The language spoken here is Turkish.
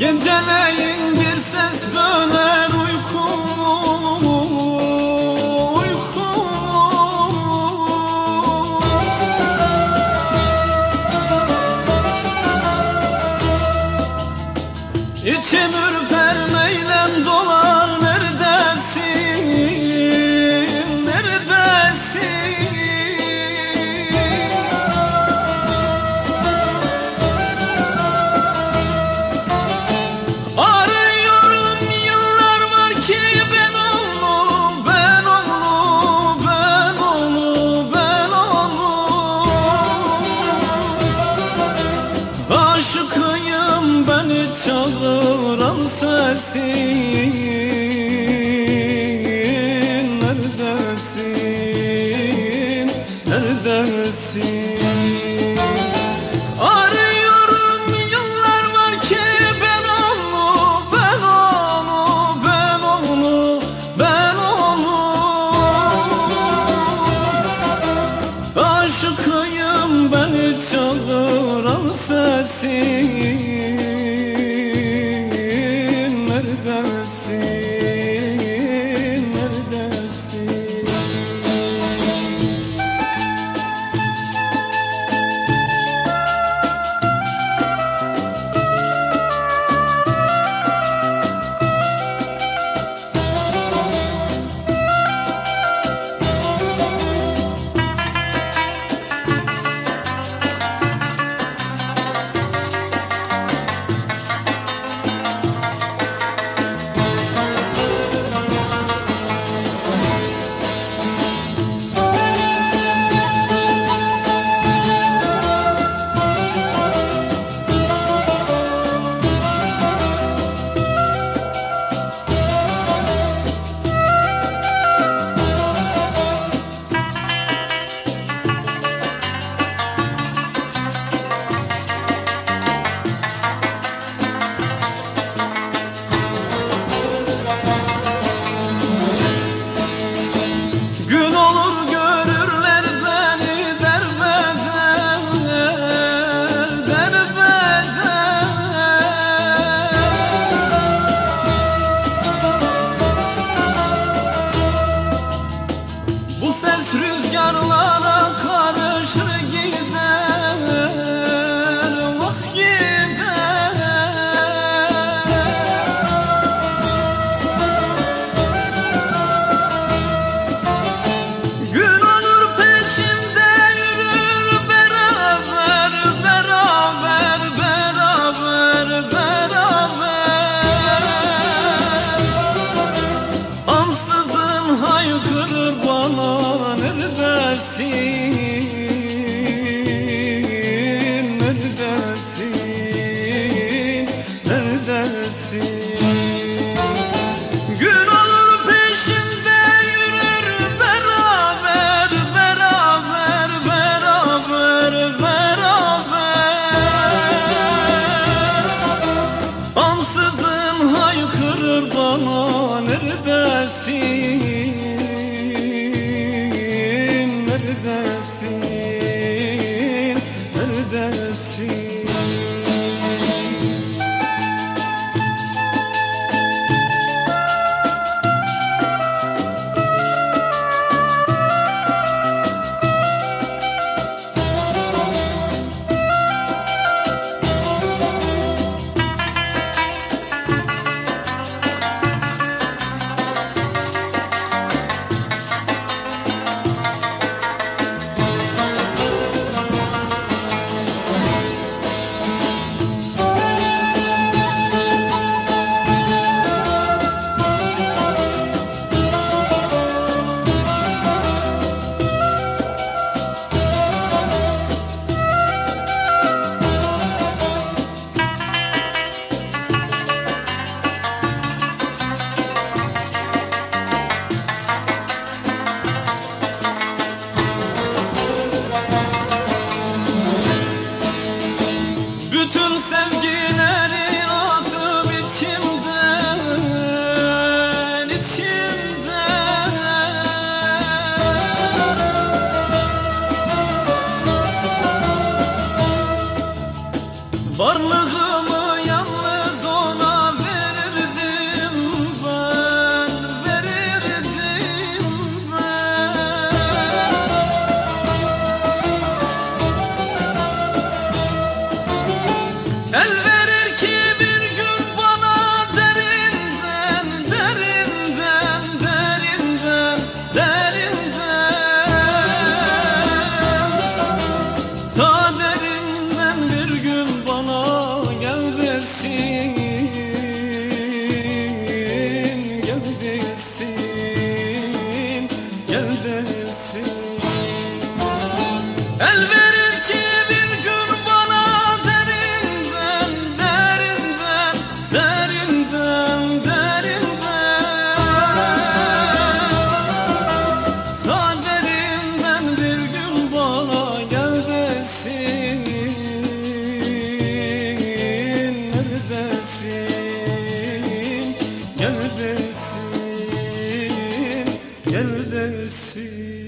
Geceleyin neredesin, neredesin? Arıyorum yıllar var ki ben onu, ben onu, ben onu, ben onu Aşıkıyım beni çağıran sesin, neredesin? assim. eldesin Elvesin gel